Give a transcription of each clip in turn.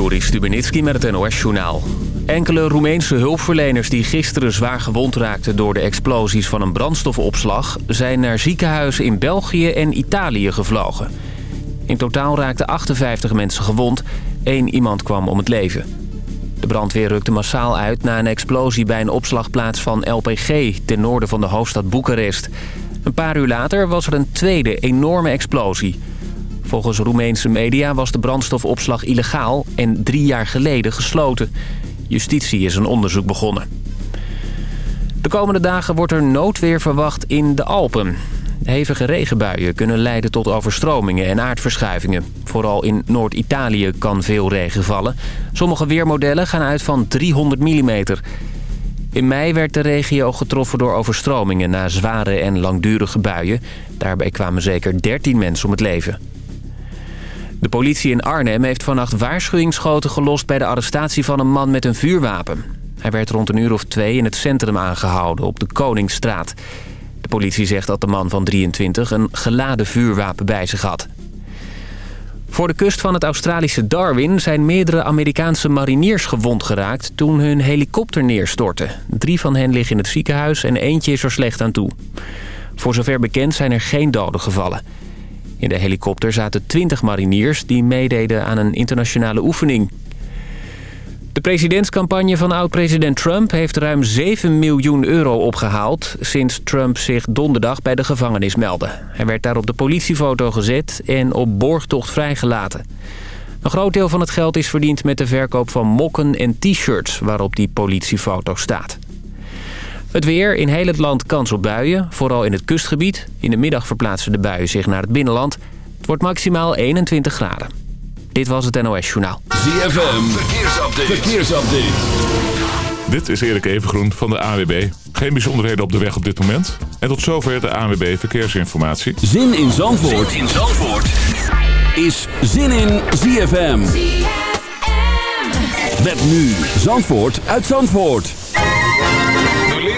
Joris Stubenitski met het NOS-journaal. Enkele Roemeense hulpverleners die gisteren zwaar gewond raakten... door de explosies van een brandstofopslag... zijn naar ziekenhuizen in België en Italië gevlogen. In totaal raakten 58 mensen gewond. Eén iemand kwam om het leven. De brandweer rukte massaal uit na een explosie bij een opslagplaats van LPG... ten noorden van de hoofdstad Boekarest. Een paar uur later was er een tweede enorme explosie... Volgens Roemeense media was de brandstofopslag illegaal en drie jaar geleden gesloten. Justitie is een onderzoek begonnen. De komende dagen wordt er noodweer verwacht in de Alpen. Hevige regenbuien kunnen leiden tot overstromingen en aardverschuivingen. Vooral in Noord-Italië kan veel regen vallen. Sommige weermodellen gaan uit van 300 mm. In mei werd de regio getroffen door overstromingen na zware en langdurige buien. Daarbij kwamen zeker 13 mensen om het leven. De politie in Arnhem heeft vannacht waarschuwingsschoten gelost... bij de arrestatie van een man met een vuurwapen. Hij werd rond een uur of twee in het centrum aangehouden op de Koningsstraat. De politie zegt dat de man van 23 een geladen vuurwapen bij zich had. Voor de kust van het Australische Darwin zijn meerdere Amerikaanse mariniers gewond geraakt toen hun helikopter neerstortte. Drie van hen liggen in het ziekenhuis en eentje is er slecht aan toe. Voor zover bekend zijn er geen doden gevallen. In de helikopter zaten 20 mariniers die meededen aan een internationale oefening. De presidentscampagne van oud-president Trump heeft ruim 7 miljoen euro opgehaald... sinds Trump zich donderdag bij de gevangenis meldde. Hij werd daar op de politiefoto gezet en op borgtocht vrijgelaten. Een groot deel van het geld is verdiend met de verkoop van mokken en t-shirts... waarop die politiefoto staat. Het weer, in heel het land kans op buien, vooral in het kustgebied. In de middag verplaatsen de buien zich naar het binnenland. Het wordt maximaal 21 graden. Dit was het NOS Journaal. ZFM, verkeersupdate. verkeersupdate. Dit is Erik Evengroen van de AWB. Geen bijzonderheden op de weg op dit moment. En tot zover de AWB Verkeersinformatie. Zin in Zandvoort, zin in Zandvoort. is Zin in ZFM. ZFM. Met nu Zandvoort uit Zandvoort.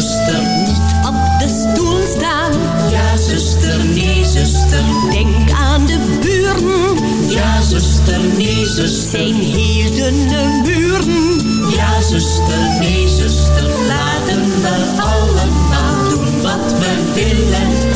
zuster. Niet op de stoel staan. Ja, zuster, nee, zuster. Denk aan de buren. Ja, zuster, nee, zuster. Zijn hielden buren. Ja, zuster, nee, zuster. Laten we allemaal doen wat we willen.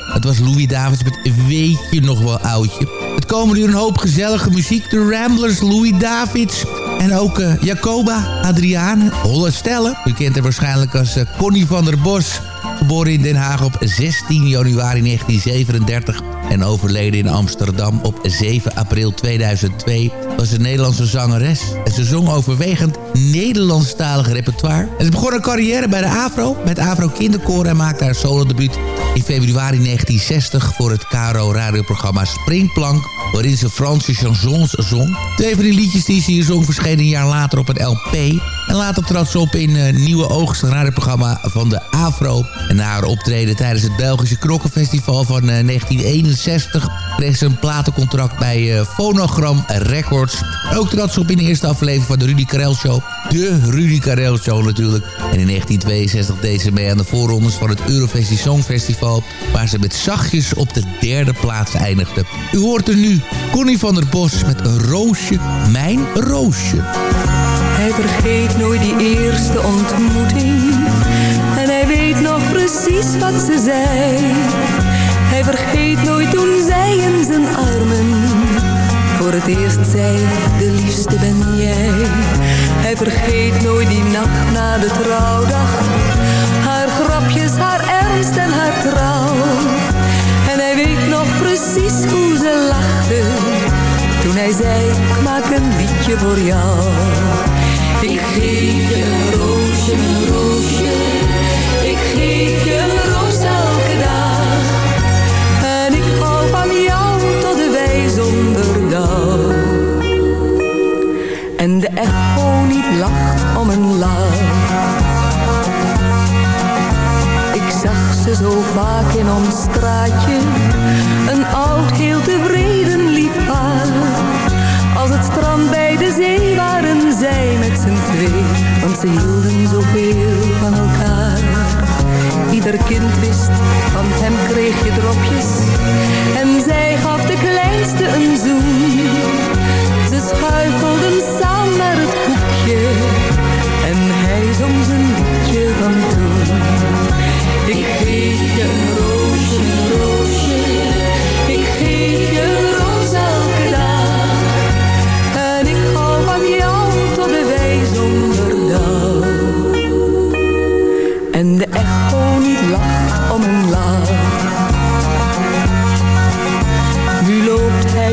Het was Louis Davids met Weet je nog wel oudje. Het komen nu een hoop gezellige muziek. De Ramblers, Louis Davids. En ook eh, Jacoba, Adriane, Holle Stelle. U kent haar waarschijnlijk als eh, Connie van der Bos. Geboren in Den Haag op 16 januari 1937 en overleden in Amsterdam op 7 april 2002... was een Nederlandse zangeres. En ze zong overwegend Nederlandstalig repertoire. En ze begon haar carrière bij de AVRO met AVRO Kinderkoor... en maakte haar solodebuut in februari 1960 voor het KRO radioprogramma Springplank... waarin ze Franse chansons zong. Twee van die liedjes die ze hier zong verschenen een jaar later op een LP... En later trad ze op in uh, Nieuwe Oogst, radioprogramma van de AVRO. En na haar optreden tijdens het Belgische Krokkenfestival van uh, 1961... kreeg ze een platencontract bij uh, Phonogram Records. Ook trad ze op in de eerste aflevering van de Rudy Karel Show. De Rudy Karel Show natuurlijk. En in 1962 deed ze mee aan de voorrondes van het Eurovisie Songfestival... waar ze met zachtjes op de derde plaats eindigde. U hoort er nu Connie van der Bos met een roosje, mijn roosje. Hij vergeet nooit die eerste ontmoeting. En hij weet nog precies wat ze zei. Hij vergeet nooit toen zij in zijn armen. Voor het eerst zei, de liefste ben jij. Hij vergeet nooit die nacht na de trouwdag. Haar grapjes, haar ernst en haar trouw. En hij weet nog precies hoe ze lachte. Toen hij zei, ik maak een liedje voor jou. Ik geef je een roosje, een roosje. Ik geef je een roos elke dag. En ik hou van jou tot wij zonder dag. En de echo niet lacht om een lach. Ik zag ze zo vaak in ons straatje. Een oud, heel tevreden lief paar. Als het strand zee waren zij met z'n twee, want ze hielden zoveel van elkaar. Ieder kind wist, van hem kreeg je dropjes. En zij gaf de kleinste een zoen. Ze schuifelden samen naar het hoekje. En hij zong zijn liedje van toen. Ik je een roosje, roosje.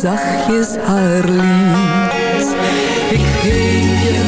zachtjes haar lied. Ik geef je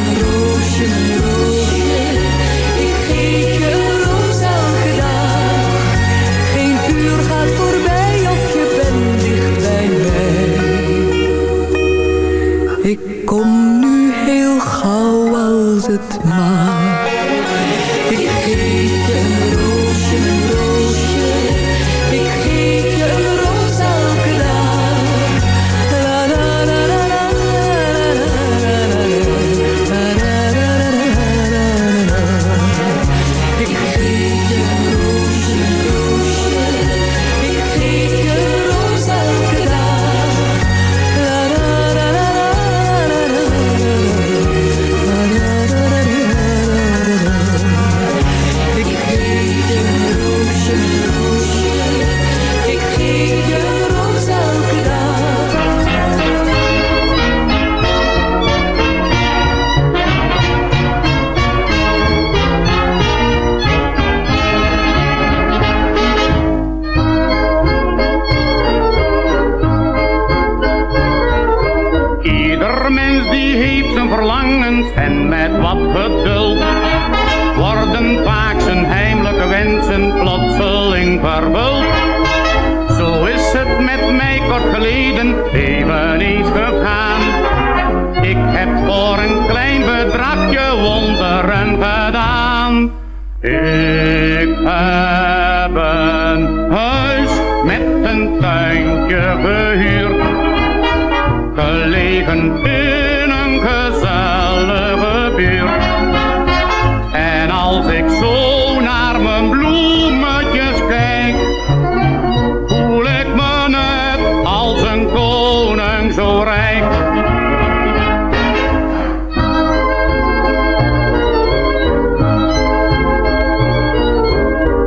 zo rijk.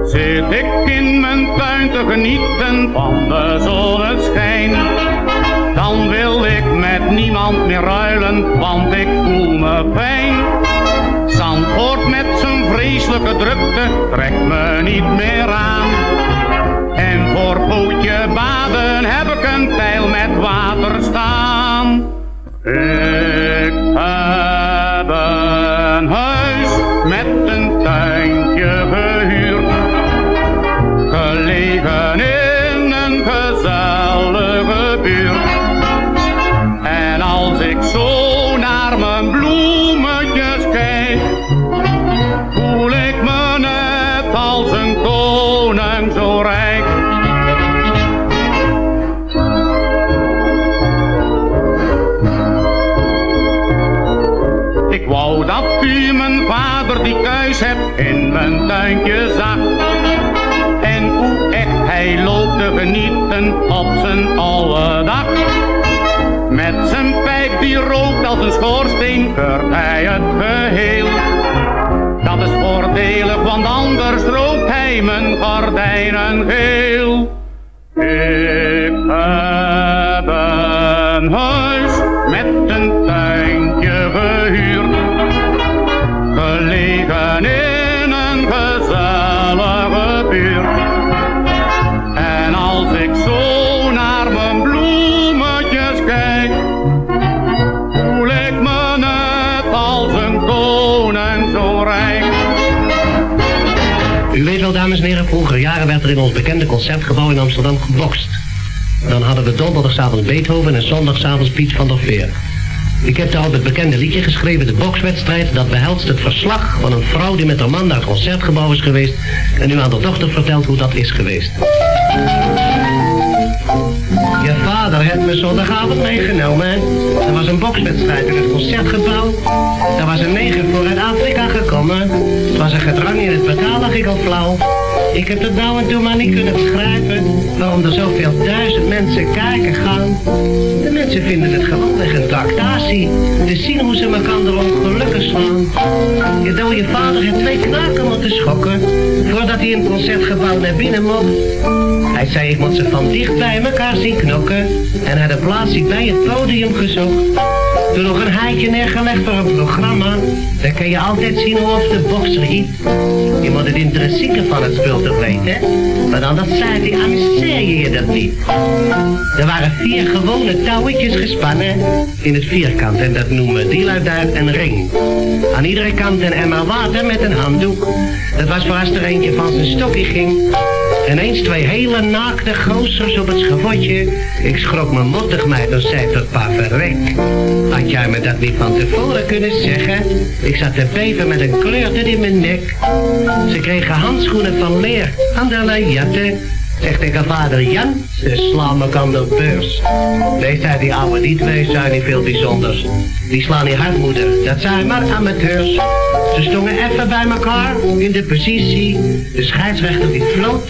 Zit ik in mijn tuin te genieten van de zonneschijn dan wil ik met niemand meer ruilen, want ik voel me fijn. Zandvoort met zijn vreselijke drukte trekt me niet meer aan. later stop. Mijn tuintje zag. En hoe echt hij loopt te genieten op zijn oude dag. Met zijn pijp die rookt als een schoorsteen hij het geheel. Dat is voordelig, want anders rookt hij mijn gordijnen geel. Ik heb een U weet wel, dames en heren, vroeger jaren werd er in ons bekende concertgebouw in Amsterdam gebokst. Dan hadden we donderdagavond Beethoven en zondagavond Piet van der Veer. Ik heb daar op het bekende liedje geschreven, de bokswedstrijd, dat behelst het verslag van een vrouw die met haar man naar het concertgebouw is geweest en nu aan de dochter vertelt hoe dat is geweest. Je vader heeft me zondagavond meegenomen. Er was een bokswedstrijd in het concertgebouw. Er was een neger voor uit Afrika gekomen. Het was een gedrang in het betaal, lag ik al flauw. Ik heb het nou en toen maar niet kunnen begrijpen waarom er zoveel duizend mensen kijken gaan. De mensen vinden het gewoonweg een tractatie. Te zien hoe ze elkaar ongelukkig slaan. Je dode vader heeft twee knaken moeten schokken voordat hij in het concertgebouw naar binnen mocht. Hij zei ik moet ze van dicht bij elkaar zien knokken en hij de plaats bij het podium gezocht. Toen nog een haatje neergelegd voor een programma. Dan kun je altijd zien hoe of de bokser hiet. Je moet het intrinsieke van het spul toch weten. Maar dan dat zei hij, amuseer je je dat niet. Er waren vier gewone touwetjes gespannen in het vierkant. En dat noemen die daar een ring. Aan iedere kant een emmer water met een handdoek. Dat was voor als er eentje van zijn stokje ging. En eens twee hele naakte gozers op het schavotje. Ik schrok me mottig mij, dan zei tot pa verrek. Had jij me dat niet van tevoren kunnen zeggen? Ik zat te beven met een kleurte in mijn nek. Ze kregen handschoenen van leer aan de jatten. Zegt tegen vader Jan, ze slaan me aan de beurs. Nee, zei die ouwe, die twee zijn niet veel bijzonders. Die slaan niet hard, moeder, dat zijn maar amateurs. Ze stongen even bij elkaar in de positie. De scheidsrechter die floot.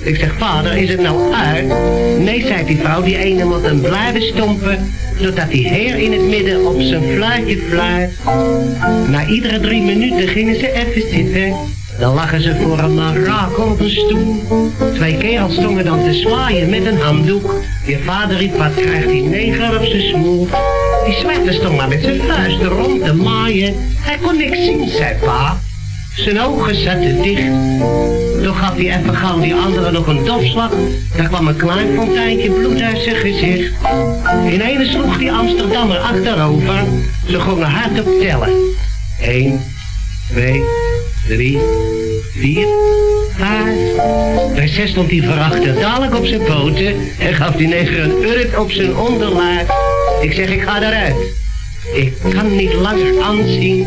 Ik zeg, vader, is het nou uit? Nee, zei die vrouw, die ene moet hem blijven stompen, zodat die heer in het midden op zijn fluitje fluit. Na iedere drie minuten gingen ze even zitten. Dan lagen ze voor een marakel op een stoel. Twee kerels stonden dan te zwaaien met een handdoek. Je vader riep, wat krijgt die neger op zijn smoel? Die zwarte stond maar met zijn vuisten rond te maaien. Hij kon niks zien, zei pa. Zijn ogen zaten dicht. Toen gaf hij even gauw die andere nog een dofslag. Daar kwam een klein fonteintje bloed uit zijn gezicht. In ene sloeg die Amsterdammer achterover. Ze gingen hard op tellen. 1, 2, 3, 4, 5. Bij zes stond hij verachter dadelijk op zijn poten en gaf die neger een urk op zijn onderlaag. Ik zeg, ik ga eruit. Ik kan niet langer aanzien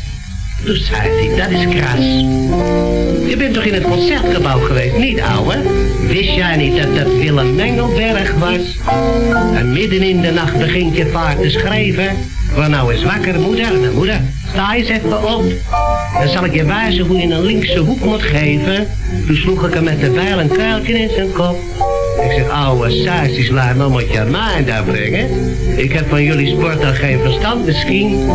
Zei hij, dat is kras. Je bent toch in het concertgebouw geweest, niet ouwe? Wist jij niet dat dat Willem Mengelberg was? En midden in de nacht begint je vaart te schrijven. Waar nou eens wakker, moeder? Nou, moeder, sta eens even op. Dan zal ik je wijzen hoe je een linkse hoek moet geven. Toen sloeg ik hem met de bijl een kuiltje in zijn kop. Ik zeg, ouwe sausjes, laat nou moet je daar brengen. Ik heb van jullie sport dan geen verstand misschien.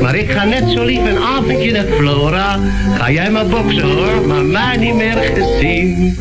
Maar ik ga net zo lief een avondje naar Flora. Ga jij maar boksen hoor, maar mij niet meer gezien.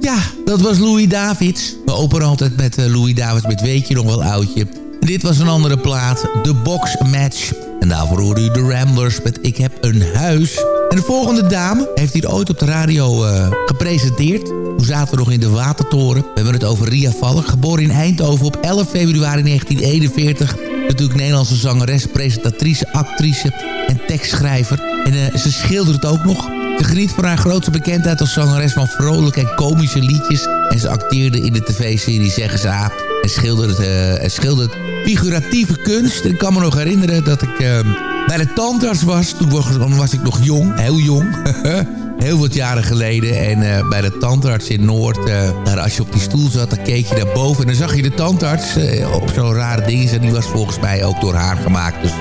Ja, dat was Louis Davids. We openen altijd met uh, Louis Davids met Weet je nog wel oudje. Dit was een andere plaat, de Box Match. En daarvoor hoorde u de Ramblers met Ik heb een huis. En de volgende dame heeft hier ooit op de radio uh, gepresenteerd. Toen zaten we nog in de Watertoren. We hebben het over Ria Valk, geboren in Eindhoven op 11 februari 1941. Natuurlijk Nederlandse zangeres, presentatrice, actrice en tekstschrijver. En uh, ze schildert het ook nog. Ze geniet van haar grote bekendheid als zangeres van vrolijke en komische liedjes. En ze acteerde in de tv-serie Zeggen ze A. En schildert, uh, eh, en figuratieve kunst. Ik kan me nog herinneren dat ik ehm, bij de tandarts was. Toen was, ik nog jong, heel jong. heel wat jaren geleden. En eh, bij de tandarts in Noord, eh, daar als je op die stoel zat, dan keek je naar boven. En dan zag je de tandarts op zo'n rare ding. En die was volgens mij ook door haar gemaakt. Dus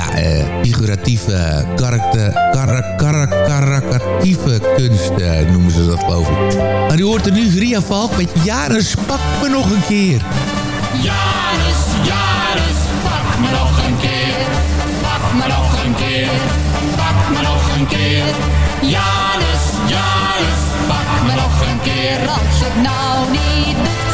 ja, eh, figuratieve, karakter, karak, karakatieve kunst eh, noemen ze dat geloof ik. Maar u hoort er nu Ria Valk met Jaris, pak me nog een keer. Jaris, Jaris, pak me nog een keer. Pak me nog een keer, pak me nog een keer. Jaris, Jaris, pak me nog een keer. Als het nou niet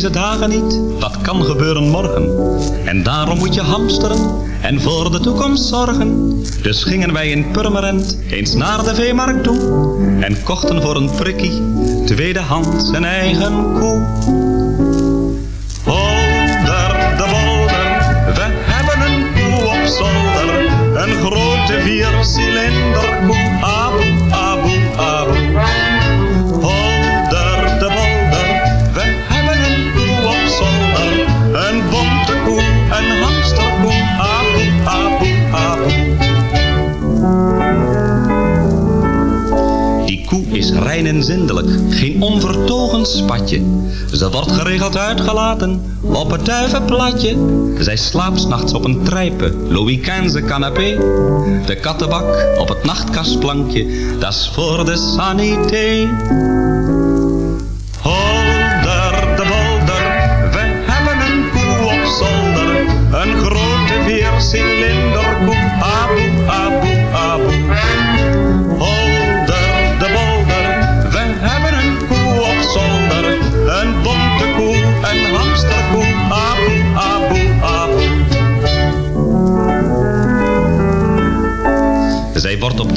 deze dagen niet wat kan gebeuren morgen. En daarom moet je hamsteren en voor de toekomst zorgen. Dus gingen wij in Purmerend eens naar de veemarkt toe. En kochten voor een prikkie tweedehands een eigen koe. Zindelijk, geen onvertogen spatje. Ze wordt geregeld uitgelaten op het duivenplatje. Zij slaapt nachts op een trijpe, Louis canapé. De kattenbak op het nachtkastplankje, dat is voor de sanité.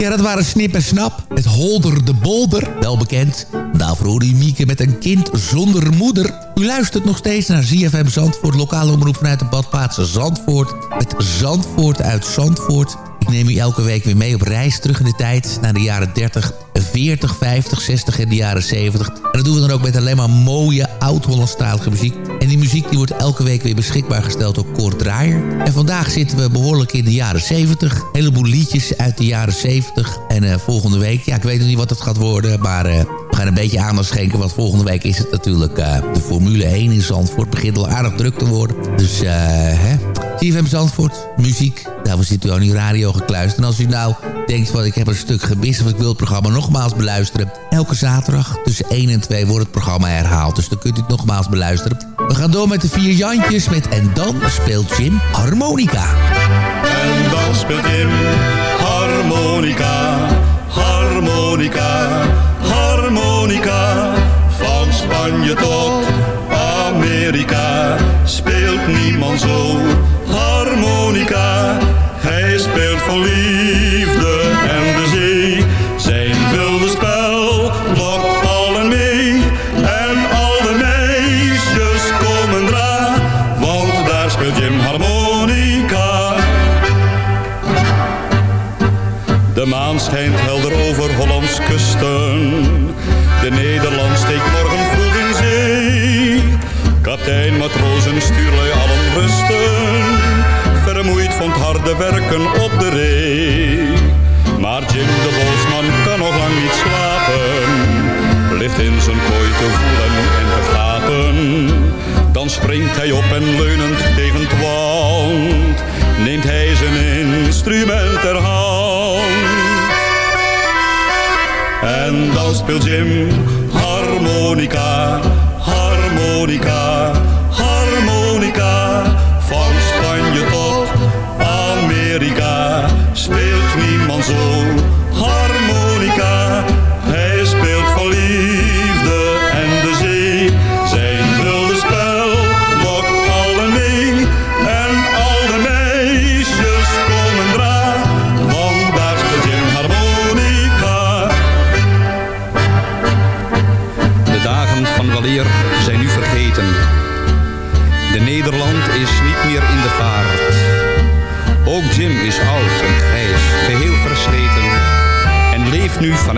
Ja, dat waren Snip en Snap met Holder de Bolder, wel bekend. Daarvoor hoorde u Mieke met een kind zonder moeder. U luistert nog steeds naar ZFM Zandvoort, lokale omroep vanuit de badplaatsen Zandvoort. Met Zandvoort uit Zandvoort. Ik neem u elke week weer mee op reis terug in de tijd naar de jaren 30, 40, 50, 60 en de jaren 70. En dat doen we dan ook met alleen maar mooie oud-Hollandstalige muziek. En die muziek die wordt elke week weer beschikbaar gesteld door Kort Draaier. En vandaag zitten we behoorlijk in de jaren 70. Een heleboel liedjes uit de jaren 70. En eh, volgende week, ja ik weet nog niet wat het gaat worden, maar... eh, we gaan een beetje aandacht schenken, want volgende week is het natuurlijk eh, de Formule 1 in Zandvoort. Begint al aardig druk te worden. Dus, hè. CFM Zandvoort, muziek. Daarvoor zit u aan uw radio gekluisterd. En als u nou denkt van ik heb een stuk gemist of ik wil het programma nogmaals beluisteren. Elke zaterdag tussen 1 en 2 wordt het programma herhaald. Dus dan kunt u het nogmaals beluisteren. We gaan door met de vier Jantjes met En dan speelt Jim harmonica. En dan speelt Jim harmonica, harmonica, harmonica. Van Spanje tot Amerika speelt niemand zo harmonica. Hij speelt voor liefde op de ree. Maar Jim de Bosman kan nog lang niet slapen. Ligt in zijn kooi te voelen en te gapen. Dan springt hij op en leunend tegen het wand. Neemt hij zijn instrument ter hand. En dan speelt Jim harmonica, harmonica,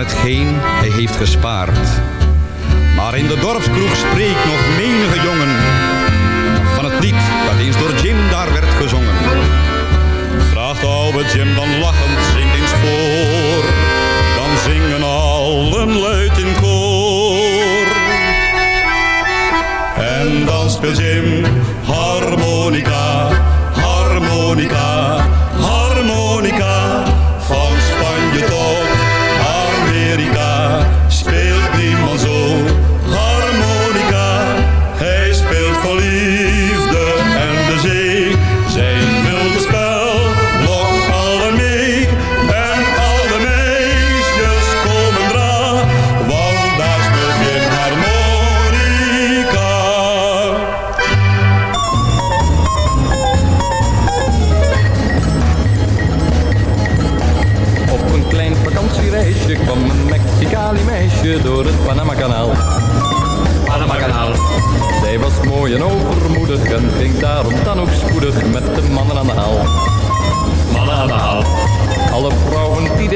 hetgeen hij heeft gespaard. Maar in de dorpskroeg spreekt nog menige jongen. Van het lied dat eens door Jim daar werd gezongen. Vraagt oude Jim dan lachend, zingt eens voor. Dan zingen allen luid in koor. En dan speelt Jim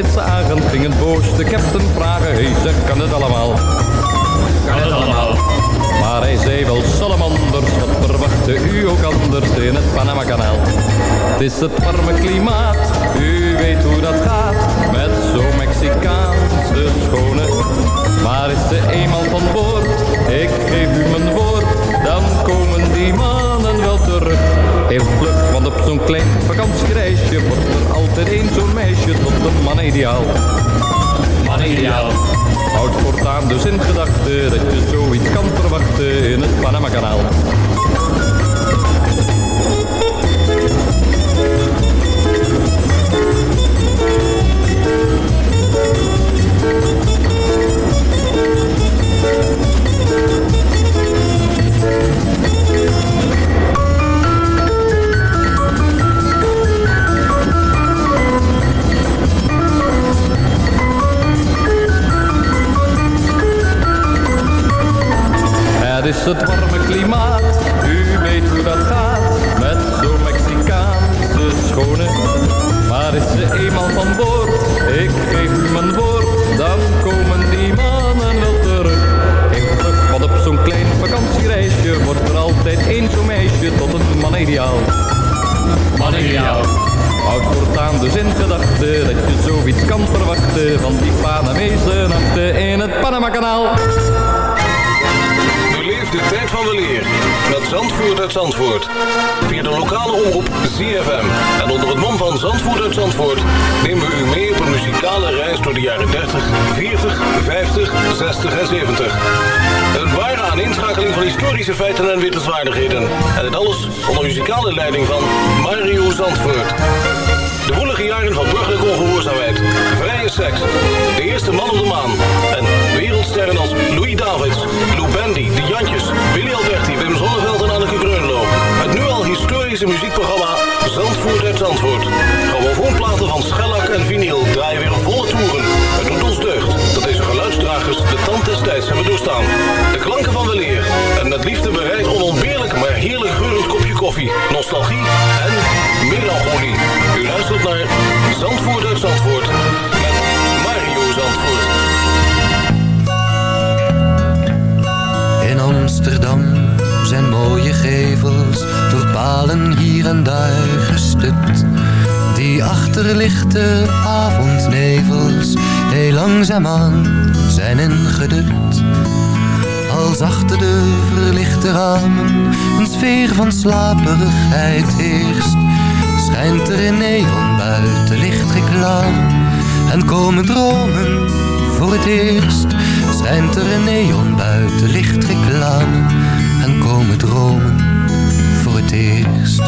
dit zagen gingen boos de captain vragen. Hey zeg, kan het allemaal? Kan het allemaal? Maar hij zei wel salamanders, wat verwachtte u ook anders in het Panama-kanaal? Het is het warme klimaat, u weet hoe dat gaat, met zo'n Mexicaanse schone. Maar is ze eenmaal van boord, ik geef u mijn woord, dan komen die mannen wel terug. Heel vlug, want op zo'n klein vakantiereisje wordt er altijd één zo'n meisje tot een man ideaal. Man ideaal. Houd voortaan dus in gedachten dat je zoiets kan verwachten in het Panama-kanaal. Feiten en wittelswaardigheden. En het alles onder muzikale leiding van Mario Zandvoort. De woelige jaren van burgerlijke ongehoorzaamheid, vrije seks, de eerste man op de maan en wereldsterren als Louis Davids, Lou Bendy, De Jantjes, Willy Alberti, Wim Zonneveld en Anneke Greunlo. Het nu al historische muziekprogramma Zandvoort uit Zandvoort. Grammofoonplaten van schellak en vinyl draaien weer volle toeren. Het doet ons deugd dat deze geluidsdragers de tand des tijds hebben doorstaan. De klanken van met liefde bereid onontbeerlijk maar heerlijk geurend kopje koffie, nostalgie en melancholie. U luistert naar Zandvoort uit Zandvoort met Mario Zandvoort. In Amsterdam zijn mooie gevels door palen hier en daar gestut. Die achterlichte avondnevels heel langzaamaan zijn ingedut. Als achter de verlichte ramen een sfeer van slaperigheid heerst, schijnt er in neon buiten lichtreclame en komen dromen voor het eerst. Schijnt er een neon buiten lichtreclame en komen dromen voor het eerst.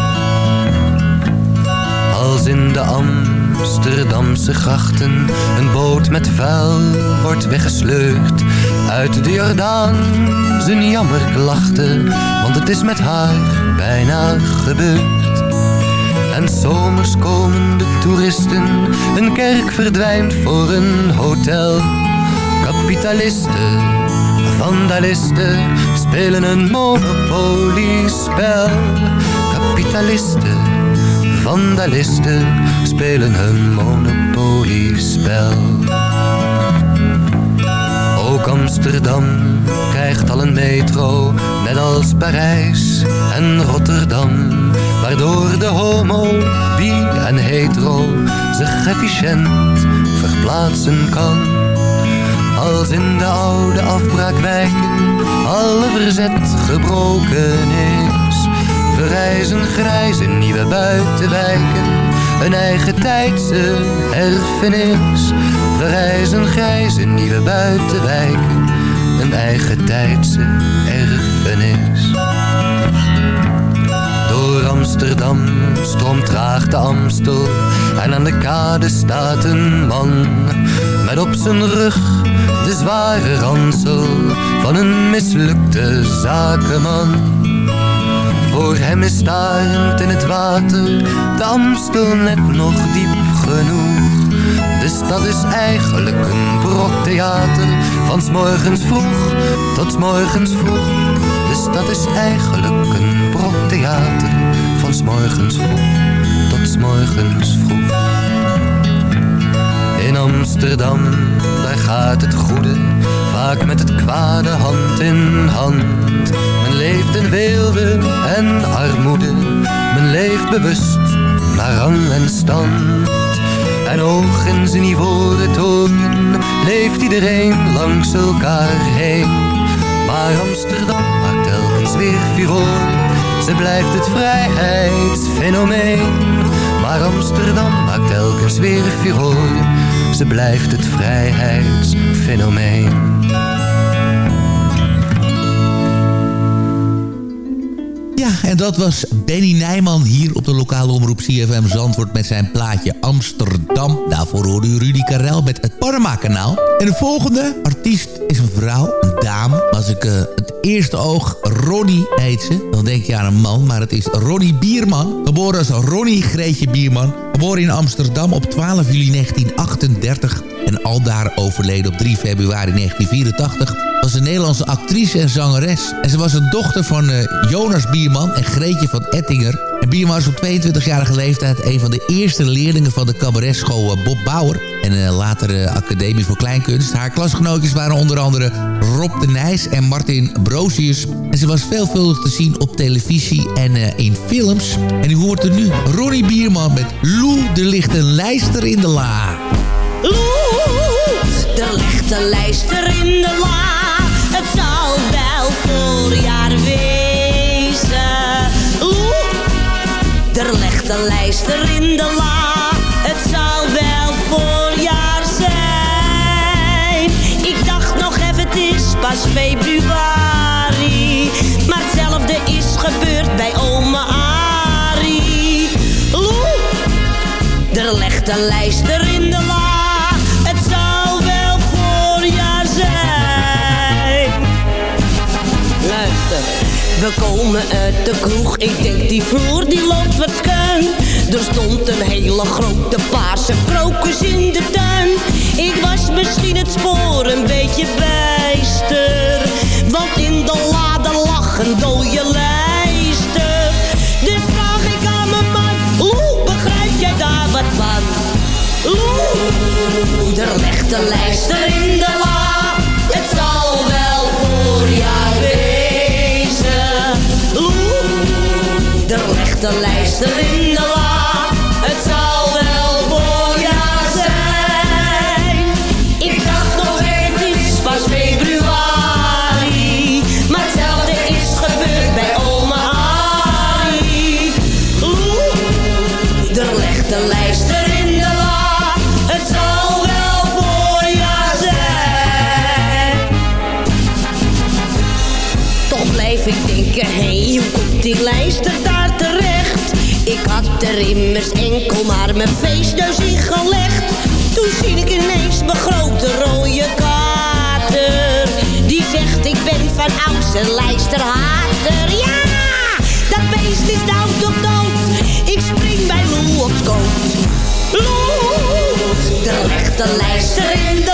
Als in de Amsterdamse grachten een boot met vuil wordt weggesleurd. Uit de Jordaan zijn jammerklachten, want het is met haar bijna gebeurd. En zomers komen de toeristen, een kerk verdwijnt voor een hotel. Kapitalisten, vandalisten, spelen een monopoliespel. Kapitalisten, vandalisten, spelen een monopoliespel. Amsterdam krijgt al een metro, net als Parijs en Rotterdam. Waardoor de homo, bi en hetero zich efficiënt verplaatsen kan. Als in de oude afbraakwijken alle verzet gebroken is. Verrijzen grijze nieuwe buitenwijken, een eigen tijdse erfenis. Verrijzen grijze nieuwe buitenwijken, een eigen tijdse erfenis. Door Amsterdam stroomt traag de Amstel en aan de kade staat een man met op zijn rug de zware ransel van een mislukte zakenman. Voor hem is starend in het water de Amstel net nog diep genoeg. De stad is eigenlijk een brok theater van 's morgens vroeg tot 's morgens vroeg. De stad is eigenlijk een brok theater van 's morgens vroeg tot morgens vroeg. In Amsterdam, gaat het goede, vaak met het kwade hand in hand. Men leeft in weelde en armoede, men leeft bewust naar rang en stand. En hoog in zijn ivoren toren leeft iedereen langs elkaar heen. Maar Amsterdam maakt telkens weer furore, ze blijft het vrijheidsfenomeen. Maar Amsterdam maakt telkens weer furore, ze blijft het vrijheidsfenomeen. En dat was Benny Nijman hier op de lokale omroep CFM Zandvoort met zijn plaatje Amsterdam. Daarvoor hoorde u Rudy Karel met het Panama-kanaal. En de volgende artiest is een vrouw, een dame. Als ik uh, het eerste oog Ronnie heet ze, dan denk je aan een man, maar het is Ronnie Bierman. Geboren als Ronnie Greetje Bierman. Geboren in Amsterdam op 12 juli 1938 en aldaar overleden op 3 februari 1984 was een Nederlandse actrice en zangeres. En ze was een dochter van uh, Jonas Bierman en Greetje van Ettinger. En Bierman was op 22-jarige leeftijd een van de eerste leerlingen van de cabaretschool uh, Bob Bauer. En uh, later uh, Academie voor Kleinkunst. Haar klasgenootjes waren onder andere Rob de Nijs en Martin Brosius. En ze was veelvuldig te zien op televisie en in films. En u hoort er nu Ronnie Bierman met Lou, ligt een lijster in de la. Oeh, er ligt een lijster in de la. Er een lijster in de la. Het zal wel voorjaar zijn. Ik dacht nog even, het is pas februari. Maar hetzelfde is gebeurd bij oma Arie. Oeh, er ligt een lijster We komen uit de kroeg, ik denk die vloer die loopt wat schuin. Er stond een hele grote paarse krokus in de tuin. Ik was misschien het spoor een beetje bijster. Want in de lade lag een dode lijster. Dus vraag ik aan mijn man, oeh, begrijp jij daar wat van? Oeh, er ligt een lijster in Een lijster in de la. Het zal wel voorjaar zijn. Ik dacht nog even, het is pas februari. Maar hetzelfde is gebeurd bij oma Arie. Oeh, er ligt een lijster in de la. Het zal wel voorjaar zijn. Toch blijf ik denken, hé, hey, hoe komt die lijster daar? Ik had er immers enkel maar mijn feestneus in gelegd. Toen zie ik ineens mijn grote rode kater. Die zegt ik ben van ouds een lijsterhater. Ja, dat beest is nou toch dood. Ik spring bij Lou op schoot. Lou, legt een lijster in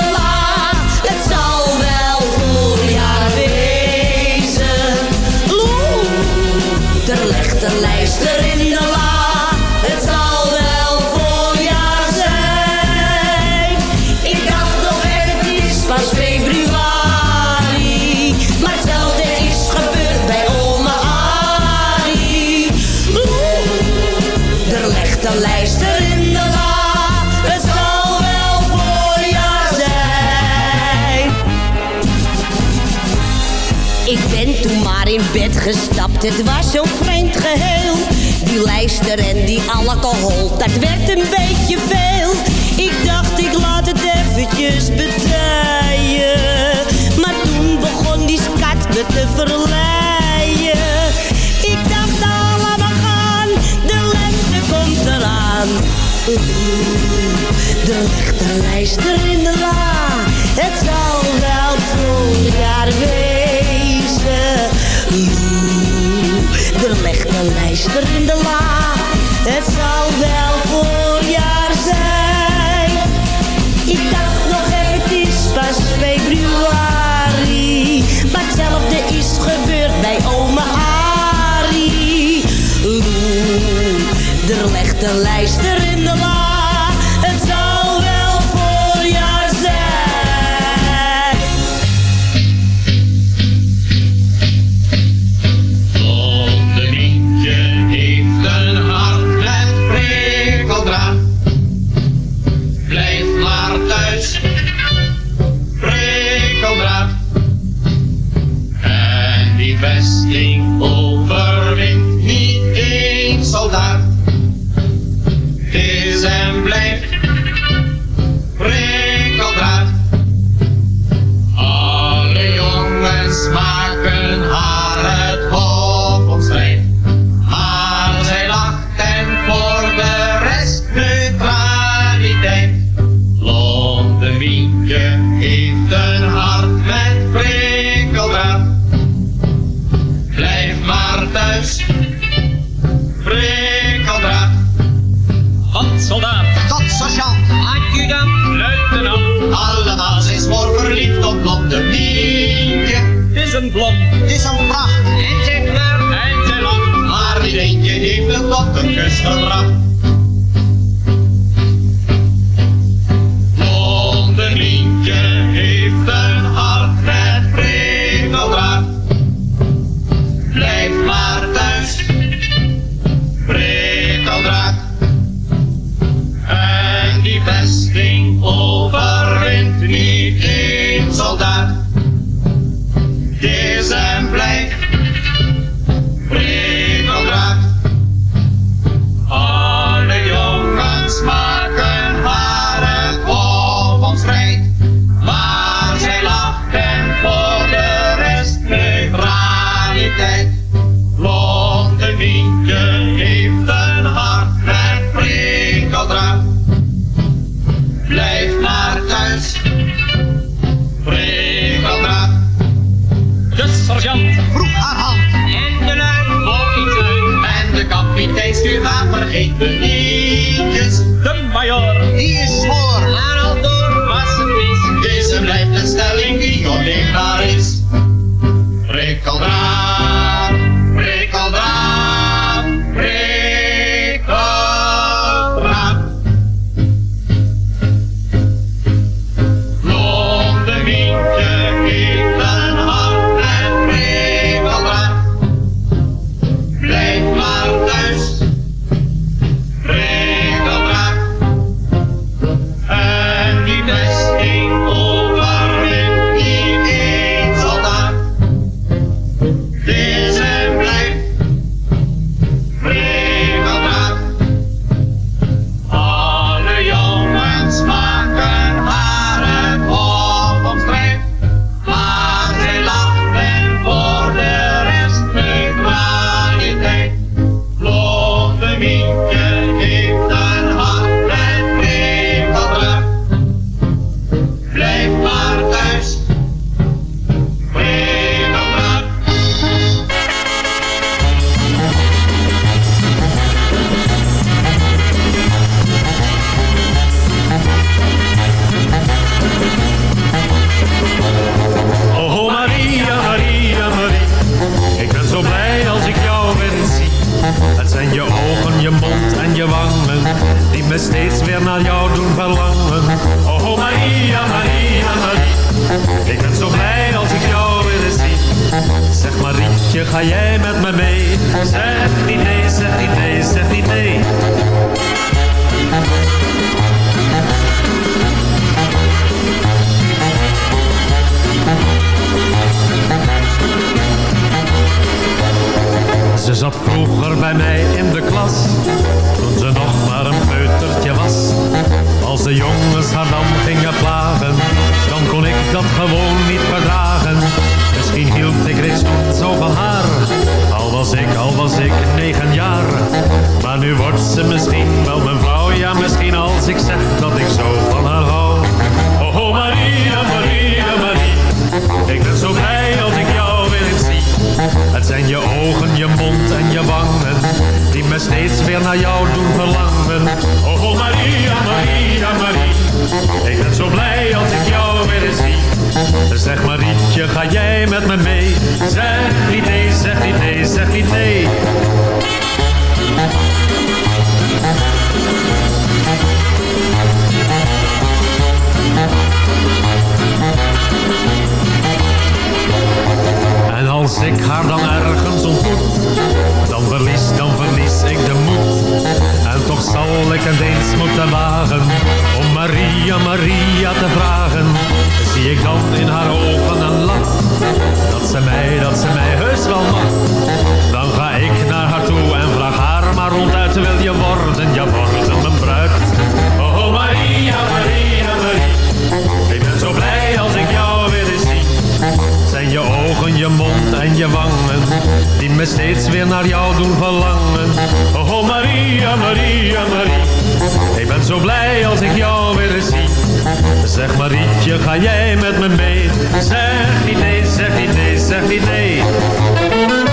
gestapt, het was zo vreemd geheel. Die lijster en die alcohol, dat werd een beetje veel. Ik dacht, ik laat het eventjes bedijen. Maar toen begon die skat me te verleiden. Ik dacht, allemaal gaan, de lente komt eraan. Er ligt een lijster in de la. Het zal wel voorjaar wezen. Ligt een lijster in de la. Het zal wel voorjaar zijn. Ik dacht nog even, het is pas februari. Maar hetzelfde is gebeurd bij oma. Oeh, er ligt een lijster in de la. En tot een Zat vroeger bij mij in de klas, toen ze nog maar een peutertje was. Als de jongens haar dan gingen plagen, dan kon ik dat gewoon niet verdragen. Misschien hield ik reeds zo van haar, al was ik, al was ik negen jaar. Maar nu wordt ze misschien wel mijn vrouw, ja misschien als ik zeg dat ik zo van haar hou. Oh, oh Zijn je ogen, je mond en je wangen Die me steeds weer naar jou doen verlangen. Oh, oh Maria, Maria, Maria Ik ben zo blij als ik jou weer eens zie. Zeg Marietje, ga jij met me mee? Zeg niet nee, zeg niet nee, zeg niet nee als ik haar dan ergens ontmoet, dan verlies, dan verlies ik de moed. En toch zal ik het eens moeten wagen, om Maria, Maria te vragen. Zie ik dan in haar ogen een lach, dat ze mij, dat ze mij heus wel mag. Dan ga ik naar haar toe en vraag haar maar ronduit, wil je worden, ja worden mijn bruid. Oh, Maria, Maria, je mond en je wangen Die me steeds weer naar jou doen verlangen. Oh, oh Maria, Maria, Maria Ik ben zo blij als ik jou weer eens zie. Zeg Marietje, ga jij met me mee? Zeg niet nee, zeg niet nee, zeg niet nee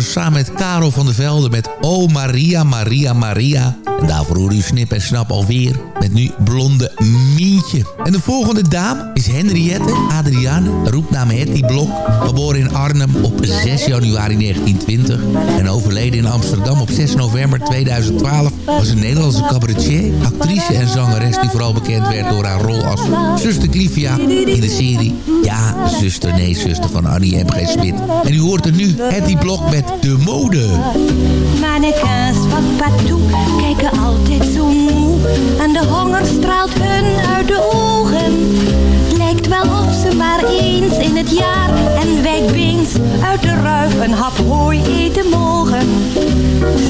Samen met Karel van der Velde met Oh Maria, Maria, Maria. En daarvoor hoorde u Snip en Snap alweer met nu Blonde Mientje. En de volgende dame is Henriette Adriane, roepnaam Hetty Blok. Geboren in Arnhem op 6 januari 1920 en overleden in Amsterdam op 6 november 2012... was een Nederlandse cabaretier, actrice en zangeres... die vooral bekend werd door haar rol als zuster Clivia in de serie... Ja, zuster, nee, zuster van Annie M.G. Smit. En u hoort er nu Hetty Blok met De Mode. Mannequins van Patou kijken altijd zo moe. En de honger straalt hun uit de ogen. Lijkt wel of ze maar eens in het jaar en wijkbeens uit de ruif een hap hooi eten mogen.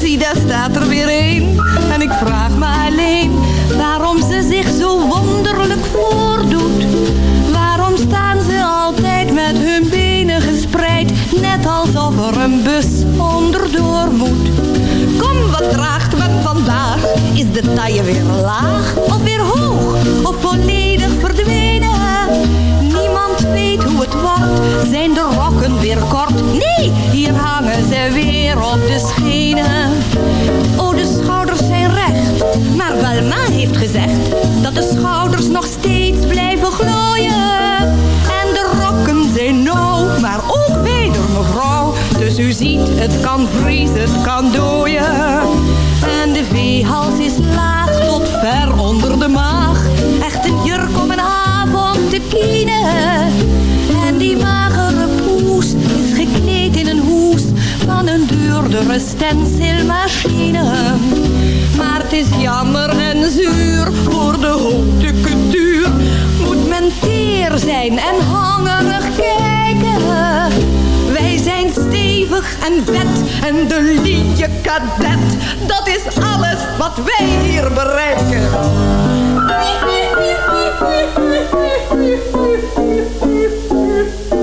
Zie, daar staat er weer een. En ik vraag me alleen waarom ze zich zo wonderlijk voordoet. Waarom staan ze altijd met hun gespreid, net alsof er een bus onderdoor moet. Kom, wat draagt men vandaag? Is de taille weer laag of weer hoog of volledig verdwenen? Niemand weet hoe het wordt, zijn de rokken weer kort? Nee, hier hangen ze weer op de schenen. Oh, de schouders zijn recht, maar Welma heeft gezegd dat de schouders nog steeds blijven glooien. U ziet, het kan vriezen, het kan dooien. En de veehals is laag tot ver onder de maag. Echt een jurk om een avond te kienen. En die magere poes is gekleed in een hoes van een duurdere stencilmachine. Maar het is jammer en zuur voor de haute couture. Moet men teer zijn en hangerig kijken. Wij zijn stevig en vet en de linie kadet. Dat is alles wat wij hier bereiken.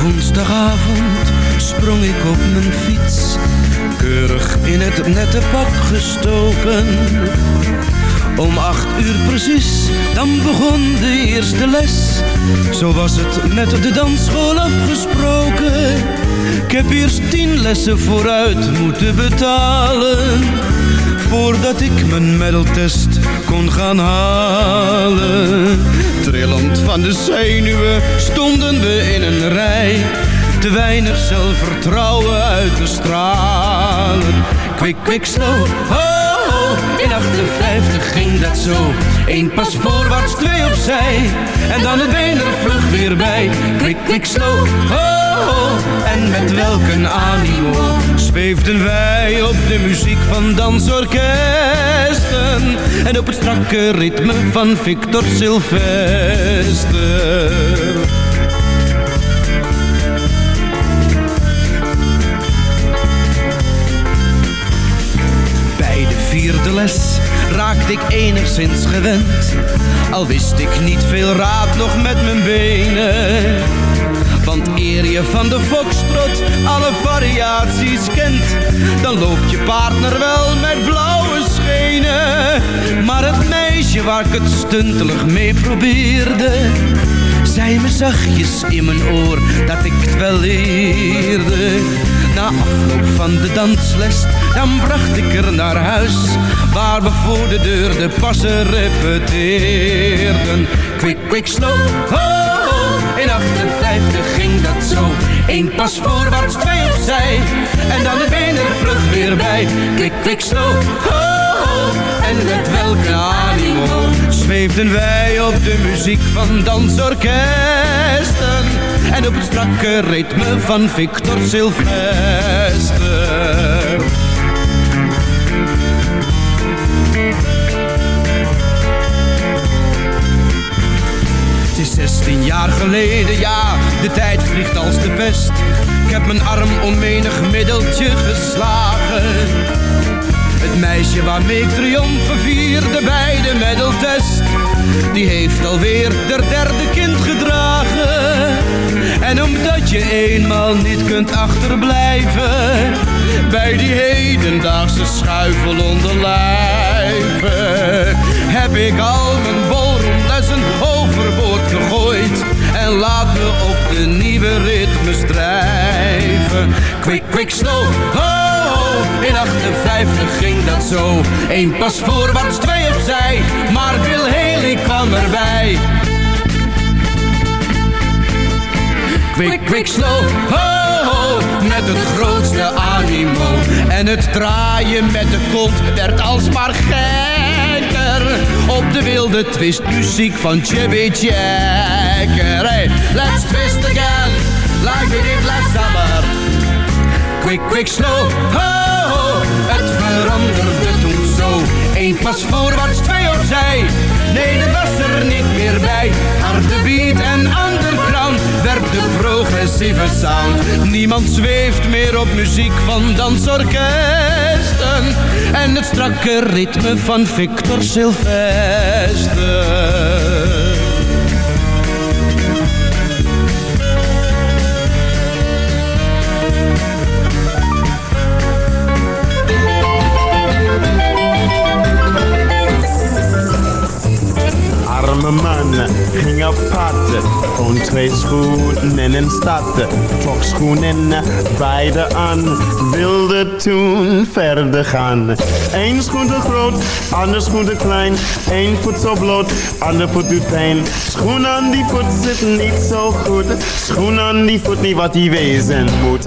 Woensdagavond sprong ik op mijn fiets, keurig in het nette pak gestoken. Om acht uur precies, dan begon de eerste les. Zo was het met de dansschool afgesproken. Ik heb eerst tien lessen vooruit moeten betalen. Voordat ik mijn medaltest kon gaan halen. Trillend van de zenuwen stonden we in een rij. Te weinig zelfvertrouwen uit te stralen. Kwik, kwik, slow, oh, oh. In 58 ging dat zo. Eén pas voorwaarts, twee opzij. En dan het been er vlug weer bij. Kwik, kwik, slow, oh, oh. En met welk animo zweefden wij op de muziek van dansorkesten. En op het strakke ritme van Victor Sylvester. Bij de vierde les raakte ik enigszins gewend. Al wist ik niet veel raad nog met mijn benen. Want eer je van de foxtrot alle variaties kent, dan loopt je partner wel met blauwe Maar het meisje waar ik het stuntelig mee probeerde, zei me zachtjes in mijn oor dat ik het wel leerde. Na afloop van de dansles, dan bracht ik er naar huis, waar we voor de deur de passen repeteerden. Quick, quick, slow, oh. in 58 ging dat zo. Eén pas voorwaarts, twee opzij, en dan de benen vlug weer bij. Quick, quick, slow, en animo zweefden wij op de muziek van dansorkesten en op het strakke ritme van Victor Sylvester. Het is 16 jaar geleden, ja, de tijd vliegt als de pest. Ik heb mijn arm om menig middeltje geslagen. Meisje waarmee ik triomfen vierde bij de medaltest, die heeft alweer der derde kind gedragen. En omdat je eenmaal niet kunt achterblijven, bij die hedendaagse schuifel onder lijven, heb ik al mijn ballroomlessen overboord gegooid. En laat me op de nieuwe ritmes drijven. Quick, quick, slow, in 58 ging dat zo. Eén pas voorwaarts, twee opzij, maar Bill Haley kwam erbij. Quick, quick, slow, ho, ho, met het grootste animo. En het draaien met de kont werd alsmaar gekker. Op de wilde twistmuziek van Chubby. Hey, let's twist again, like we did last summer. Quick, quick, slow, ho, ho, het veranderde toen zo. Eén pas voorwaarts, twee opzij. Nee, dat was er niet meer bij. Harde beat en underground werd de progressieve sound. Niemand zweeft meer op muziek van dansorkesten. En het strakke ritme van Victor Sylvester. Pad. En twee schoenen in stad. Trok schoenen beide aan. Wilde toen verder gaan. Eén schoen te groot, ander schoen te klein. Eén voet zo bloot, ander voet doet pijn. Schoen aan die voet zit niet zo goed. Schoen aan die voet niet wat die wezen moet.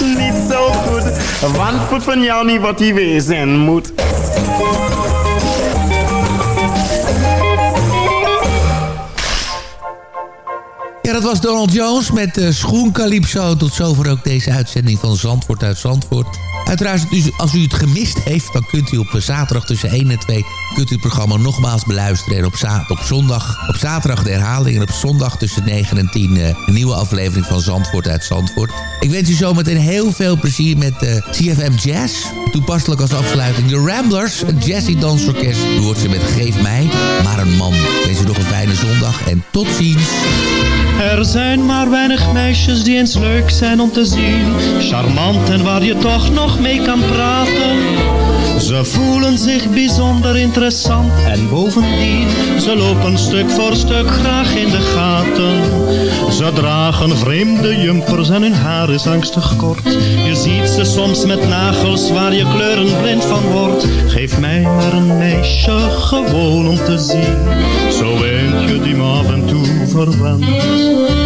Niet zo goed. Want voet van jou niet wat hij wezen moet. Ja, dat was Donald Jones met uh. Tot zover ook deze uitzending van Zandvoort uit Zandvoort. Uiteraard, als u het gemist heeft, dan kunt u op zaterdag tussen 1 en 2... kunt u het programma nogmaals beluisteren. En op, zondag, op zaterdag de herhaling en op zondag tussen 9 en 10... Uh, een nieuwe aflevering van Zandvoort uit Zandvoort. Ik wens u zometeen heel veel plezier met uh, CFM Jazz. Toepasselijk als afsluiting de Ramblers, een jazzy dansorkest. U hoort ze met Geef mij maar een man. Wens u nog een fijne zondag en tot ziens. Er zijn maar weinig meisjes die eens leuk zijn om te zien. Charmant en waar je toch nog mee kan praten. Ze voelen zich bijzonder interessant en bovendien, ze lopen stuk voor stuk graag in de gaten. Ze dragen vreemde jumpers en hun haar is angstig kort. Je ziet ze soms met nagels waar je kleuren blind van wordt. Geef mij maar een meisje gewoon om te zien. Zo eentje die me af en toe verwendt.